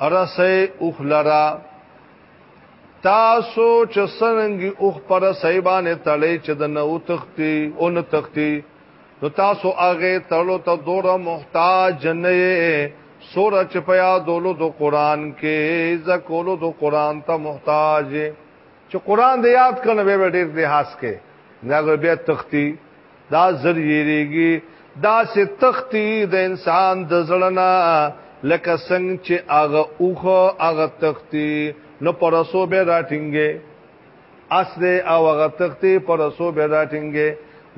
ارسه اوخ لرا تاسو چې سرنګي اوخ پر سایبانه تړې چې د نو تختی اون تختی نو تاسو هغه تړلو ته دوره محتاج نه سوره چې پیا دولو د قران کې زکولو د قران ته محتاج چې قران دې یاد کنه به ډېر دهاس کې ناګر بیا تختی دا زریریږي دا سه تختی د انسان د زړه لکه څنګه چې هغه اوخه هغه تختی نو پرسو به راټینګي اصل او هغه تختی پرسو به راټینګي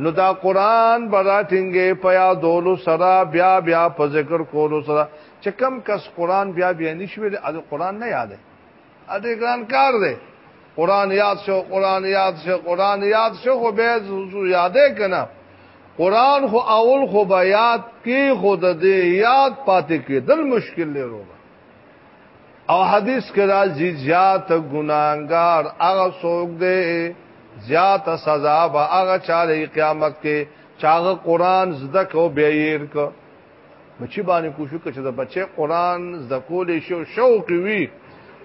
نو دا قران به راټینګي په یادولو سره بیا بیا په ذکر کولو سره چې کم کس قران بیا بیا نشوي د قران نه یادې ا دې ګران کار دی قران یاد شو قران یاد شو قران یاد شو خو به یادې کنه قران خو اول خو با یاد کې خود دې یاد پاتې کې دل مشکل نه روغا او حدیث کې راځي زیات ګناګار هغه څوک دې زیات سزا به هغه چاله قیامت کې چاغه قران زده کو به یې کو بچی باندې کوشش کړه چې د بچي قران زده کولې شو شوق وی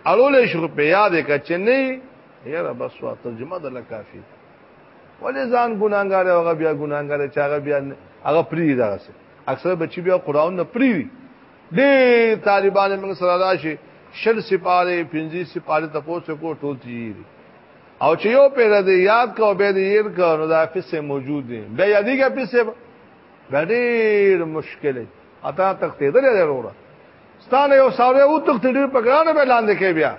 اړولې شو په یاد کې چې نه یاره بس وا ترجمه د لکافي ولې ځان ګناګار او هغه بیا ګناګار چې هغه بیا هغه پری دا سه اکثر بچی بیا قران نه پری وي دې طالبان موږ سره راشي شل سپاره پنځه سپاره تاسو کو ټول تیری او چې یو پیره دی یاد کو به دې ير کو نو دا فسه موجود دی بیا یادی کې فسه ډېر مشکل اته تختې درې وروره ستانه یو ساوره او تختې ډېر په ګرانه به لاندې کې بیا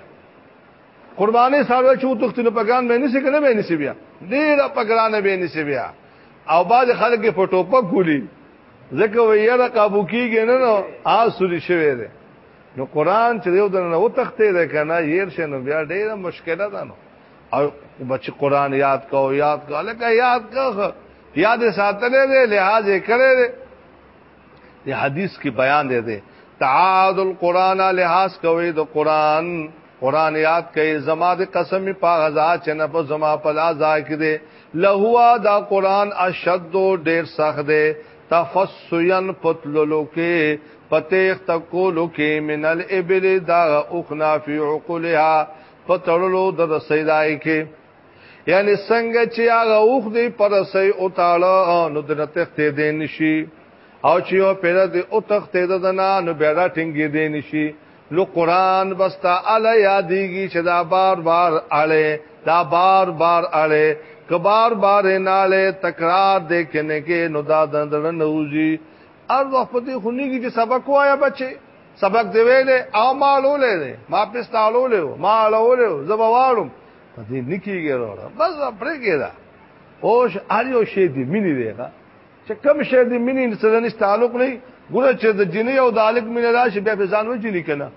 قرباني ساوره چې او تختې په ګران باندې سي کنه باندې سي بیا ډیر په ګرانه به نشي بیا او بعد خلک په ټوپک ګولي ځکه ویره قابو کیږي نه نو آسوري شوی دی نو قران چې یو دنه و تختې ده کنه ير شنو بیا ډیره مشکله ده نو او بچ قران یاد کو یاد کو لکه یاد کو یاد ساتلې ده لحاظ یې کړې ده دې حدیث کې بیان ده ده تعاد القران لحاظ کوي د قران قران یاد کئ زما د قسم په غزا چې نه په زما په لا ذاکر دی لهوا دا قران اشد ډیر سخت دی تفسین پتللو کې پتیخ تکولو کې من الابل دا اخنا فی عقلها پتللو د سیدای کې یعنی څنګه چې هغه اوخ دی پر سي او تاړه نو د تختې دین شي او چې یو پیر دی او تختې ددنا نو بیا ټینګې دین شي نو قران بستا ال یادېږي چې دا بار بار اړې دا بار بار اړې که بار بار ناله تکرار دیکھنے کې نو دا دندړ نوځي ارزو په دې خونیږي چې سبق وایا بچي سبق دی ویلې او مالو لې ما پستالو لې مالو لې زبوالم په دې نکیږي وروړه بس پرېږي دا اوش اړیو شی دی منی دیغه چې کم شی دی منی سره نشته تعلق نه ګوره چې د جنې او د الک منی راشي بیا په ځان وچی لیکنه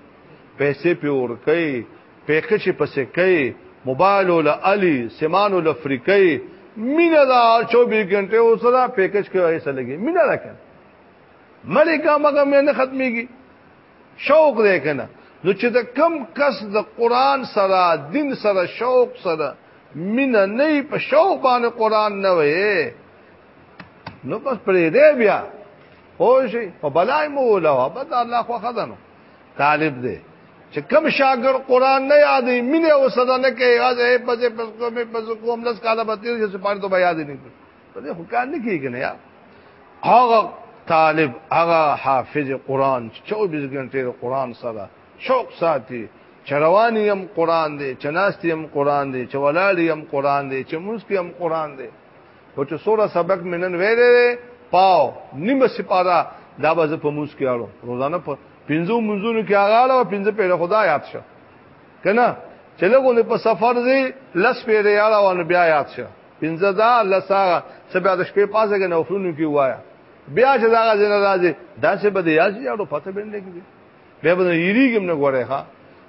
پیسې په ور کوي پېخه چې پسې کوي موبایل ول علي سیمان ول افریقي مینا دا 24 غنټه اوسره پیکج کې وایسه لګي مینا دا کنه ملکه مګه مې نه ختميږي شوق دې کنه نو چې دا کم کس د قران سره دین سره شوق سره مینا نه په شوق باندې قران نه وې نو پس پرې دې بیا خوشي او بلای مو ولا بد الله خو خزنو طالب دې چې کم شاګر قران نه یادې مینه او صدا نه کوي غاځه پسې پس کومه پس کوم لس کاله بتیر چې پاره ته به یاد نه کړ ته حکان نه کیږي نه یار هغه طالب هغه حافظ قران 24 غنټه قران سره شوق ساتي چروانی هم قران دی چناستی هم قران دی چولاړی هم قران دی چموسکی هم قران دی او چې سوره سبق منن ویلې پاو نیمه سپاره دا به په موسکی اړو روزانه په پنځو منځونو کې هغه او پنځه پیره خدا یاد شه کنه چې لګونه په سفر دی لس پیره یاد او بیا یاد شه پنځه دا لس هغه سبا د شپې پاسه کې نوفلونو کې وایا بیا چې دا غزنه راځي دا څه بده یاد شي او پته باندې کې بیا به یریګم نه غوړې ها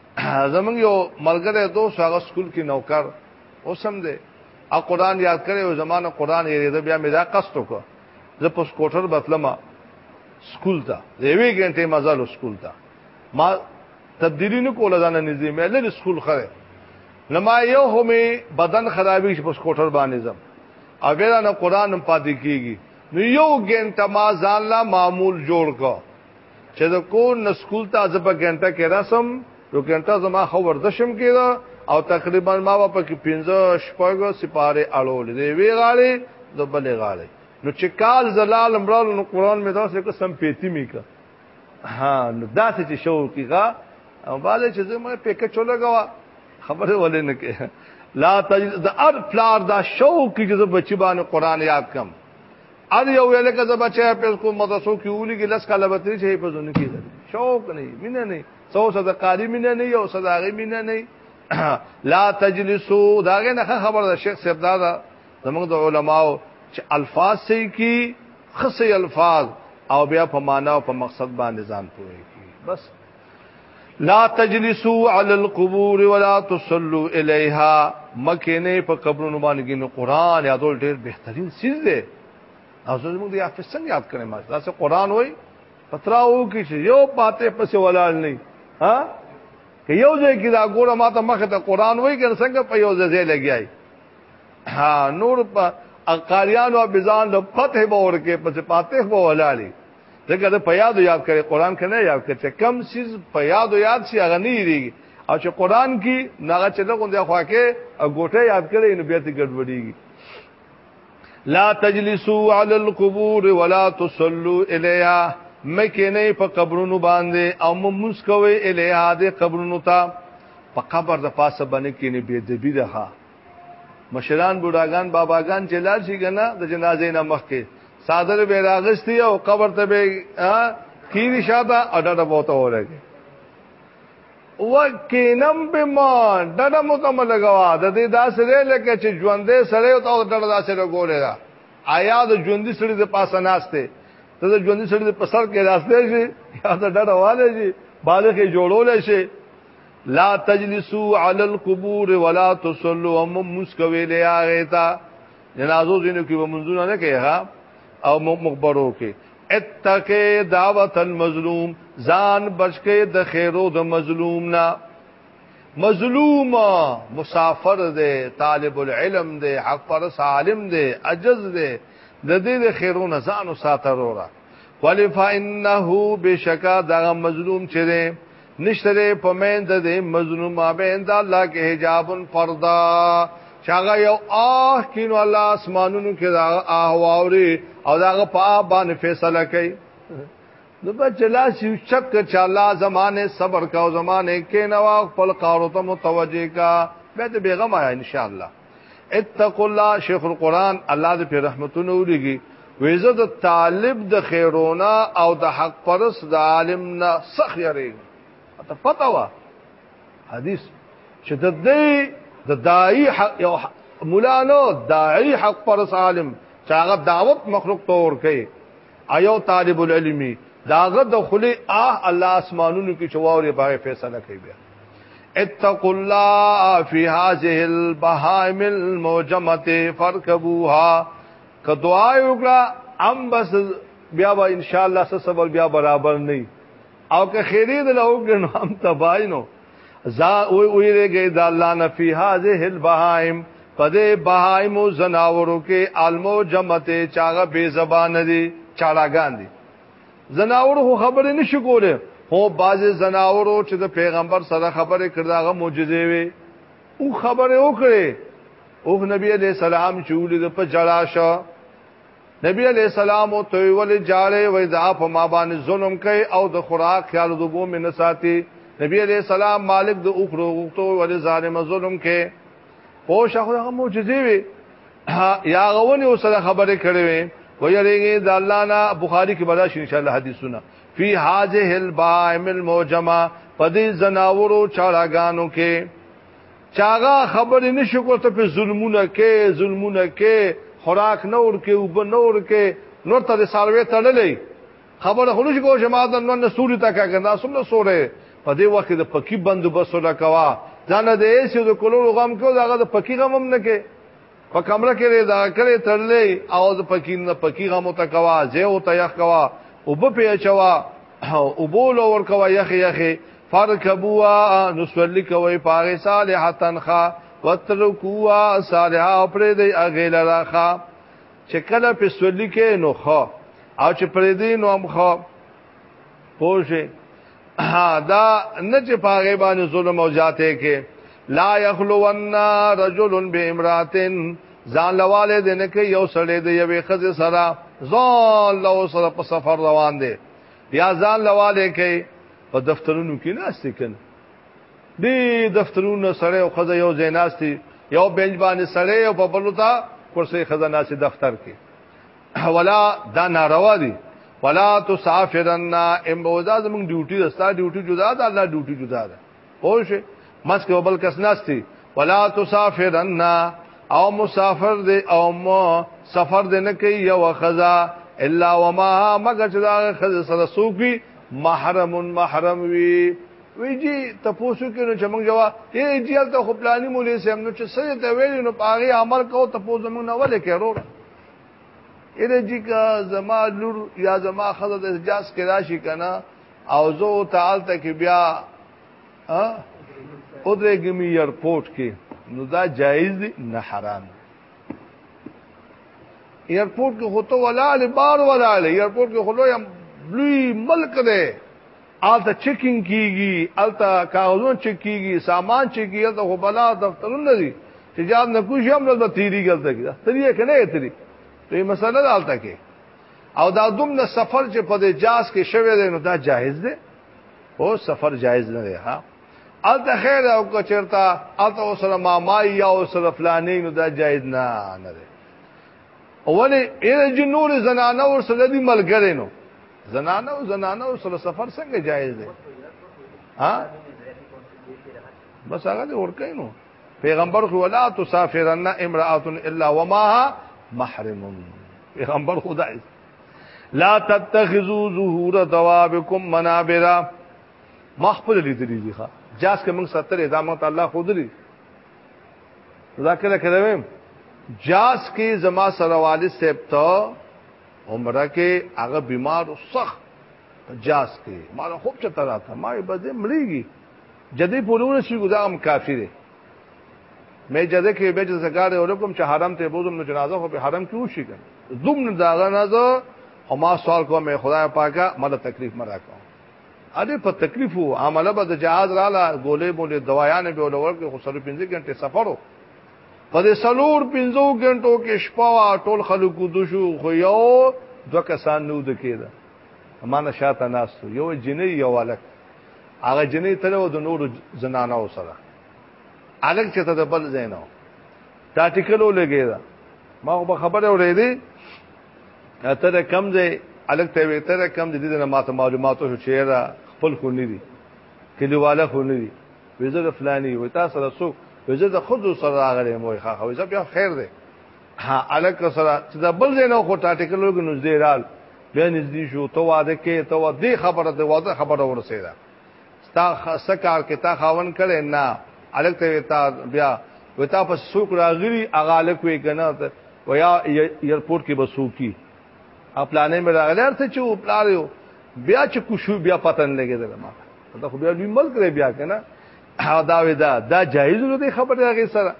زمونږ یو ملګری دوست هغه سکول کې نوکر اوسم دی او قران یاد کړي او زمانه قران یې بیا مې دا قصد وکړ زه په سکوټر بتلمه سکول ته یوې غنټه مزل سکول ته ما تبدیلی نه کوله ځان نږدې مې له سکول خره لما یو همې بدن خرابې شي په سکوټر باندې زم اگر نه قران پاتې کیږي نو یو غنټه ما ځان لا معمول جوړ کا چې د کو نسکول ته ځبه غنټه کې راسم یو غنټه زما خو ورزشم کېده او تقریبا ما په کې 15 شپږ سپاره اړول دی وی غالي د بلې غالي نو چې کال زلال امرال نو قران می داسې کو سم پیتی می کا ها نو داسې چې شو کیغه او بالا چې زما پیکه چوله غوا خبره ولې نه کې لا تجد ار فلار دا شو کی چې بچی باندې قران یاد کم ار یو ویل کې زما چې په کو مدرسو کې اولی کې لس کاله بتري چې په زونه کې شوق نه مینه نه سو صدقاری مینه نه یو صداغي مینه نه لا تجلسو داغه نه خبر دا شیخ سبدا دا زمونږ د علماو چې الفاظ سي کی خصي الفاظ او بیا په معنا او په مقصد باندې ځان پوي کی بس لا تجلسوا على القبور ولا تصلوا اليها مکه په قبرونو باندې کې قرآن یادول ډېر بهترین چیز دی او زموږ دی حافظ څنګه یاد کړي ما دا څه قرآن وای پتراو کې چې یو پاته پسې ولال نه ها که یو ځای کې دا ګوره ما ته مخه ته قرآن وای کې څنګه په یو ځای لګیای ها نور په اقاریانو بزان د فتح باور کې پس فاتح وو ولالي ځکه دا په یاد یاد کړي قران کې نه یاد کړي کم چیز په یاد یاد شي هغه نه یریږي او چې قران کې ناغه چې دغه خواکه غوټه یاد کړي نو بیا ته ګډوډيږي لا تجلسوا على القبور ولا تصلوا اليها مکه نه په قبرونو باندې او ممسکوي اليها د قبرونو ته په قبر د پاسه باندې کې نه بيدبي ده مشران بوډاګان باباګان چې لار شي کنه د جنازې نه مخکې صادره به راغستی او قبر ته به کینی شاته اډاډه بوته ورګي وکینم بما ډډه مکمل لگاوا د دې داسره لکه چې ژوندې سره او ډډه داسره ګوره را آیا د ژوندې سره د پاسه ناشته ته د ژوندې سره د پسر کې راسته شي یا د ډډه والے شي بالغ جوړول شي لا تجلسوا على القبور ولا تصلوا ومم مسکوي له هغه تا جنازو زینو کې ومنځونه نه کوي ها او مقبرو کې اتقه دعوت المظلوم ځان بچکه د خیرو د مظلوم نه مظلوم مسافر دی طالب العلم دی حق پر سالم دی عجز دی د دې د خیرو نه ځان او ساتره ورا ولفا انه بشکا دا مظلوم چره نشته دې پمند دې مظلوم ما بیند الله کې حجابن پردا چاغه یو آه کینو الله اسمانونو کې دا آه واوري او دا په باندې فیصله کوي نو بچلا شي شک چاله زمانه صبر کا او زمانه کې نوا خپل قارو ته متوجه کا به دې پیغام آیا ان شاء الله اتقوا الله شیخ القران الله دې په رحمتونو ولګي وېزه د طالب د خیرونا او د حق پرس د عالم نه سخ یریږي ته پته وا حدیث چې د دې د دای یو مولا نو دای حق پر سالم چې هغه دعوت مخلوق تور کوي ایو طالب العلم داغه د خلی اه الله اسمانونو کې چواورې باغ فیصله کوي بیا اتقوا الله فی هذه البهائم الموجمه فركبوها که دعا وکړه ام بس بیا به ان شاء الله سبب بیا برابر نه او که خیری د لوګ نو هم تباینو زا وی ویږي د الله نفی هاذه البهائم پدې بهائم او زناورو کې علمو جمته چاغه بے زبان دي چاړاګان دي زناور خو خبرې نشي کوله هو باز زناورو چې د پیغمبر سره خبرې کړداغه معجزې وي او خبره وکړي او نبی عليه السلام چولې د په جلاشه نبی علیہ السلام او توي ول جاله و اذا فما بان ظلم کوي او د خوراک خیال دوبو من ساتي نبی علیہ السلام مالک د اوخرو غوتو ول ظالم ظلم کې پوه شخو هغه معجزې وي یا غونې اوسه خبره کړې وي ويریږي د الله نه بخاری کې بدا شي ان شاء الله حدیثونه فی حاجه البائم الموجمه پدې زناورو چاړاګانو کې چاغه خبرې نشو کوته په ظلمونه کې ظلمونه کې خوراک نه ورکه او په نه ورکه نور ته سالوي تړلې خبره خلوش کو جماعت نن نه سوري تا کا کنده سم نه سوره په دې وخت د پکی بندوبست نه کوا ځنه د ایسو د کولو غم کو داغه د پکی غم هم نه کې په کمره کې دا کړې تړلې او د پکی نه پکی غم ته کوا زه او ته یخ کوا او په پیچوا او بول ور کوا یخ یخ فرکبوا نسلک وی پاغ صالحتن خا وترکوا صالحا پرې دی اغه لراخه چې کله په سولي کې نو خو او چې پرې دی نو هم خو پوجي دا نه چې پاغه باندې ظلم او جاته کې لا يخلون رجل بامراتن ځان لواله دې نه کې یو سړی دی یو خزه سره ځان لو سره په سفر روان دی بیا ځان لواله کې په دفترونو کې نه استکن دی دفترونه سره او خزه یو زیناستي یو بنج باندې سره او په بلوتا کرسي خزانه سي دفتر کې ولا دا ناروا دي ولا تسافرن امبوزا زمون ډیوټي رستا ډیوټي جدا ده الله ډیوټي جدا ده پوه مسک وبل کس ناستي ولا تسافرن او مسافر دی او مو سفر دی نه کوي یو خزا الا وما مگر چې دا خزا سره سوقي محرم محرم وي وی جی تاسو کې نو چې موږ جواب هي جیل ته خپلانی مولې سم نو چې سړی ته ویل نو پاغي عمل کو تاسو موږ نه ولې کېرو اې جی کا زما لور یا زما خزه د اجازه کې راشي کنه او زه تعال ته کې بیا ا اودرګمی ایرپورټ کې نو دا جایز دی نه حرام ایرپورټ کې هوته ولا لبار ولا ایرپورټ کې خلوی بلوی ملک دی آلتا چکینگ کیگی آلتا کاغذون چک کیگی سامان چک کیگی آلتا خبلا دفترون ندی چې جاب نکوشی هم نزبا تیری گلتا کی تیری که نه تیری تو یہ مسئلہ دا آلتا کی او دا دومره سفر چې په د جاز کې شوی دی نو دا جایز دی او سفر جایز نه دی ها الته خیر او کو چرتا الته سره مامای یا او سره فلانی نو دا جایز نه نه دی اولی اې جنور زنانه ور سره دی ملګری نو زنانه او زنانه او سره سفر څنګه جایز دی ها بس هغه دې ورکه نو پیغمبر خو ولا تسافرن امراه الا وماها محرم پیغمبر خدای لا تتخذوا ظهور ثوابكم منابرا مخبل لیدلی دی ښا جاس کې موږ ستر اعظمت الله خود لري ذکر کړم جاس کې زما سره والد سپتا عمره کې هغه بیمار سخت جاس کې مال خوب چته راته ما به دې مړیږي جدي پورونه شي ګزام کافی دی مې جده کې به ځګار ورکم چې حرم ته بوزم نو جنازه خو په حرم کې وشي کنه زوم نه داغه نه او ما سوال کوم مې خدای پاکه مله تکلیف مرا کوم اده په تکلیف او عمله به د جهاد رااله ګولې بولې دوايانه به ولور کې خو سره 15 غنټه سفرو په دې سلور پنځو غنټو کې شپه وا ټول خلکو د شو خو یو دوه کسان نو د کېده امانه شاته ناستو یو جنې یو الک هغه جنې تل و د نور زنانه سره الک چې ته د بل زینو دا ټیکلو لګېدا ما خو خبره اورېدې ته کم ځای الک ته وې ته کم دي د ماته معلوماتو شو چې خپل خو نه دي کلیواله خو نه دي وزره فلاني و تاسو سره څوک زه د خود سره راغلی مو ښه خو زه بیا خیر دی ها الک سره چې د بل ځای نه خو ټاټکلو کې نږدې رال بیا نږدې شو ته واده کې ته واده خبره ته واده خبره ورسېده ستا خاصه کار کې تا خاون کړي نه الک ته تا بیا وتا په سوق راغلی اغالک وې کنه ویا ایرپورټ کې بسو کی اپلانې مې راغلی ارته چې پلاړیو بیا چې کوشو بیا پتن لګېدل ما دا خو بیا لوی ملک لري بیا کنه او دا ودا دا جایز نه دی خبره هغه سره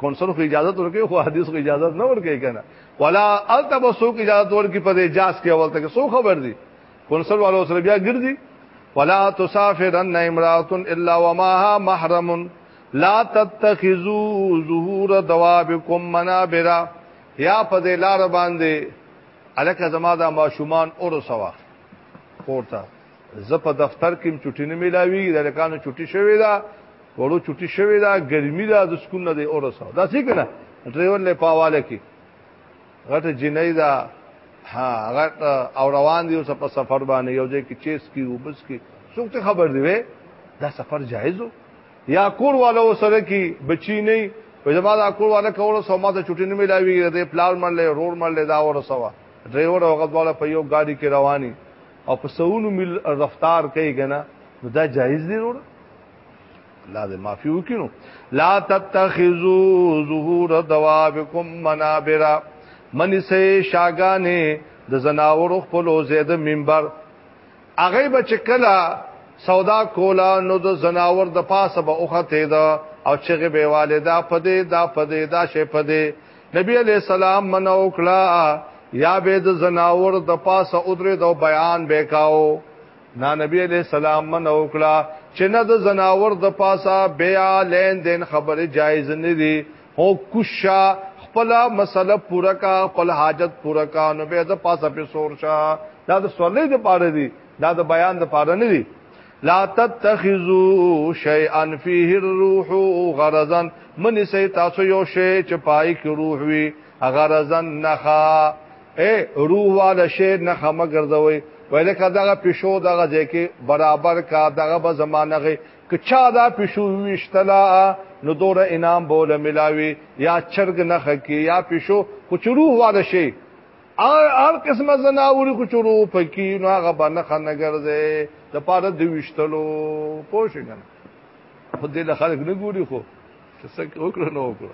کونسل خو اجازه ورکړي خو حدیث خو اجازه نه ورکړي کنه ولا التبسو کی اجازه ورکړي په اجازه کې اول تک سو خبر دي کونسل والو سره بیا ګرځي ولا تسافرن امراه الا وماها محرم لا تتخذوا ظهور دوابكم منابرا یا په دې لار باندې الکه زما دا ماشومان اور سوا پورته زه په دفتر کې چټی نه ملاویږي د لکانو چټی شوې ده وړو چټی شوې ده ګرمي ده د سکول نه دی اورسا دا څه کنه ډرایور له پاواله کې غټه جنې ده ها غټ او روان دي اوس په سفر باندې یو ځای کې چیس کی وبس کی څوک ته خبر دی دا سفر جایز یا کور والو سره کې بچی نه په زما دا کور والو کور سره ما ته چټی نه ملاویږي د پلان منلې روډ منلې دا ورسوا ډرایور هغه ډول په یو ګاډي کې رواني او په سونو مل رفتار کوي کنه نو دا جایز دی وروړه الله دې معافي وکینو لا تتخذوا ظهور دوابکم منابر منی سه شاګانه د زناور خپل زید منبر هغه بچ کلا سودا کولا نو د زناور د پاسه به اوخته دا او چغه به والده پدې دا پدې دا شی پدې نبی علیہ السلام منو کړه یا به د زناور د پاسه ادره دو بیان وکاو نا نبی علیہ السلام من اوکړه چې نه د زناور د پاسه بیا لین دین خبره جایز نه دی هو کوشا خپل مسله پورا کا خپل حاجت پورا کا نو به د پاسه په سور شاه دا د سولې د پاره دی دا د بیان د پاره نه دی لا تتخذوا شيئا فيه الروح غرضا من سي تاسو یو شی چې پای کې روح وي غرضا نخا اے روح والا شی نه خمه ګرځوي وایله کداغه پښو دغه ځکه برابر کا دغه به زمانه غي کچا دا پښو وشتلا نو دور انعام بوله ملاوي یا چرګ نه خکی یا پښو کچ روح والا شی ار ار قسمه زناوري کچ روح پکې نو هغه باندې خنه ګرځي د پاره د وشتلو پوښیږي خو دې خلک نه ګوري خو څه وکړو نو وکړو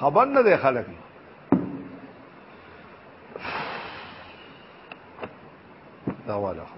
خبر نه دی خلک لا ولا